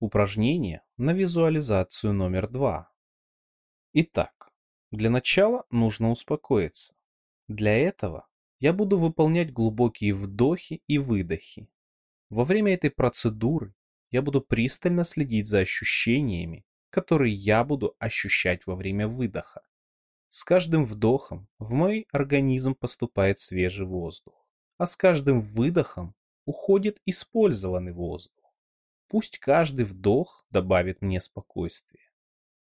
Упражнение на визуализацию номер два. Итак, для начала нужно успокоиться. Для этого я буду выполнять глубокие вдохи и выдохи. Во время этой процедуры я буду пристально следить за ощущениями, которые я буду ощущать во время выдоха. С каждым вдохом в мой организм поступает свежий воздух, а с каждым выдохом уходит использованный воздух. Пусть каждый вдох добавит мне спокойствие.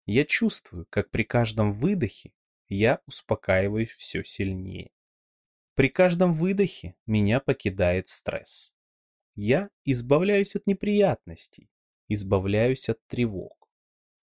Я чувствую, как при каждом выдохе я успокаиваюсь все сильнее. При каждом выдохе меня покидает стресс. Я избавляюсь от неприятностей, избавляюсь от тревог.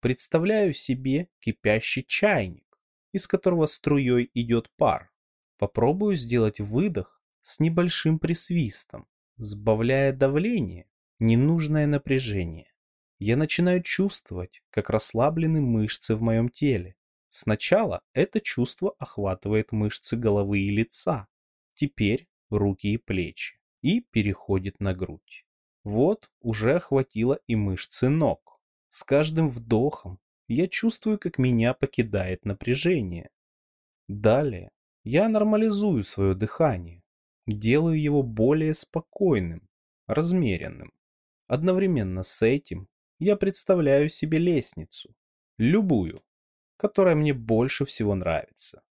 Представляю себе кипящий чайник, из которого струей идет пар. Попробую сделать выдох с небольшим присвистом, сбавляя давление ненужное напряжение. Я начинаю чувствовать, как расслаблены мышцы в моем теле. Сначала это чувство охватывает мышцы головы и лица, теперь руки и плечи, и переходит на грудь. Вот уже охватило и мышцы ног. С каждым вдохом я чувствую, как меня покидает напряжение. Далее я нормализую свое дыхание, делаю его более спокойным, размеренным. Одновременно с этим я представляю себе лестницу, любую, которая мне больше всего нравится.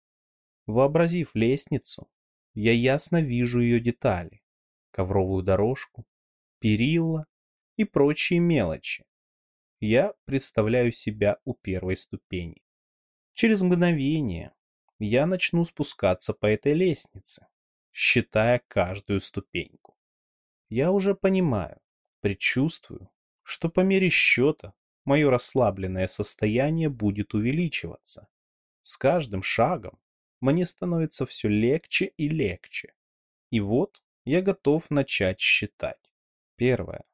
Вообразив лестницу, я ясно вижу ее детали, ковровую дорожку, перила и прочие мелочи. Я представляю себя у первой ступени. Через мгновение я начну спускаться по этой лестнице, считая каждую ступеньку. Я уже понимаю, Предчувствую, что по мере счета мое расслабленное состояние будет увеличиваться. С каждым шагом мне становится все легче и легче. И вот я готов начать считать. Первое.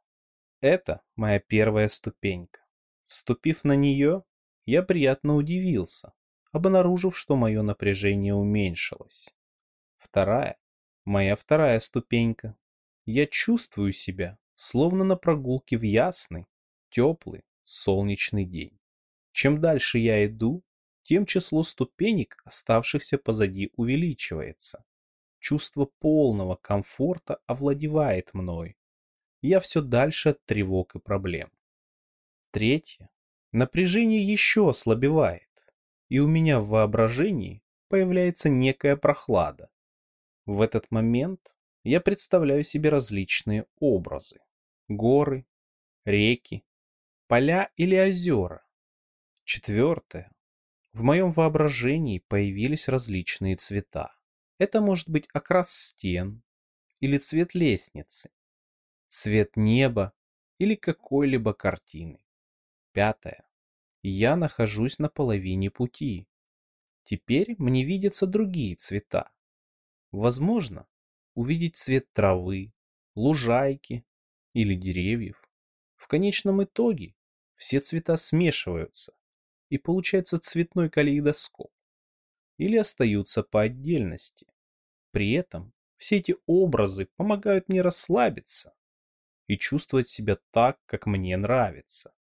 Это моя первая ступенька. Вступив на нее, я приятно удивился, обнаружив, что мое напряжение уменьшилось. Вторая. Моя вторая ступенька. Я чувствую себя словно на прогулке в ясный, теплый, солнечный день. Чем дальше я иду, тем число ступенек, оставшихся позади, увеличивается. Чувство полного комфорта овладевает мной. Я все дальше от тревог и проблем. Третье. Напряжение еще ослабевает, и у меня в воображении появляется некая прохлада. В этот момент я представляю себе различные образы горы, реки, поля или озера. Четвертое. В моем воображении появились различные цвета. Это может быть окрас стен или цвет лестницы, цвет неба или какой-либо картины. Пятое. Я нахожусь на половине пути. Теперь мне видятся другие цвета. Возможно, увидеть цвет травы, лужайки, или деревьев. В конечном итоге все цвета смешиваются, и получается цветной калейдоскоп. Или остаются по отдельности. При этом все эти образы помогают мне расслабиться и чувствовать себя так, как мне нравится.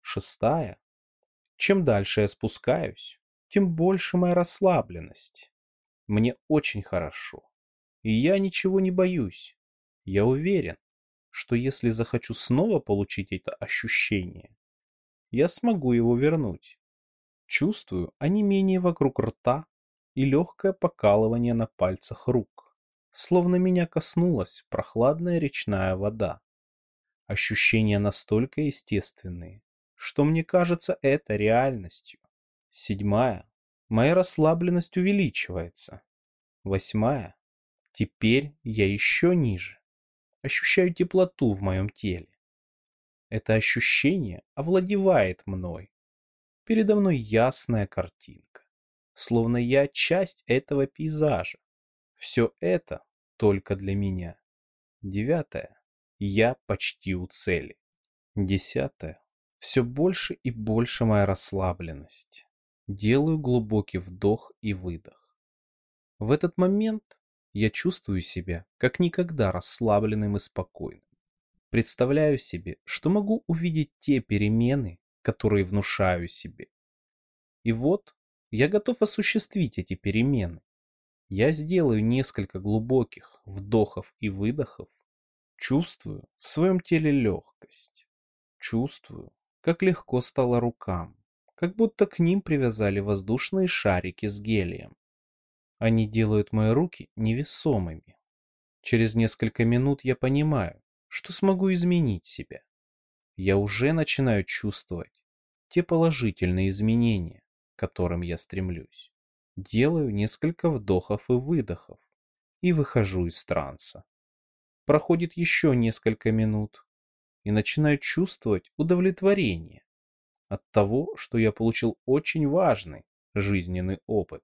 Шестая. Чем дальше я спускаюсь, тем больше моя расслабленность. Мне очень хорошо. И я ничего не боюсь. Я уверен, что если захочу снова получить это ощущение, я смогу его вернуть. Чувствую онемение вокруг рта и легкое покалывание на пальцах рук, словно меня коснулась прохладная речная вода. Ощущения настолько естественные, что мне кажется это реальностью. Седьмая. Моя расслабленность увеличивается. Восьмая. Теперь я еще ниже ощущаю теплоту в моем теле. Это ощущение овладевает мной. Передо мной ясная картинка, словно я часть этого пейзажа. Все это только для меня. Девятое. Я почти у цели. Десятое. Все больше и больше моя расслабленность. Делаю глубокий вдох и выдох. В этот момент я чувствую себя как никогда расслабленным и спокойным. Представляю себе, что могу увидеть те перемены, которые внушаю себе. И вот я готов осуществить эти перемены. Я сделаю несколько глубоких вдохов и выдохов, чувствую в своем теле легкость, чувствую, как легко стало рукам, как будто к ним привязали воздушные шарики с гелием. Они делают мои руки невесомыми. Через несколько минут я понимаю, что смогу изменить себя. Я уже начинаю чувствовать те положительные изменения, к которым я стремлюсь. Делаю несколько вдохов и выдохов и выхожу из транса. Проходит еще несколько минут и начинаю чувствовать удовлетворение от того, что я получил очень важный жизненный опыт.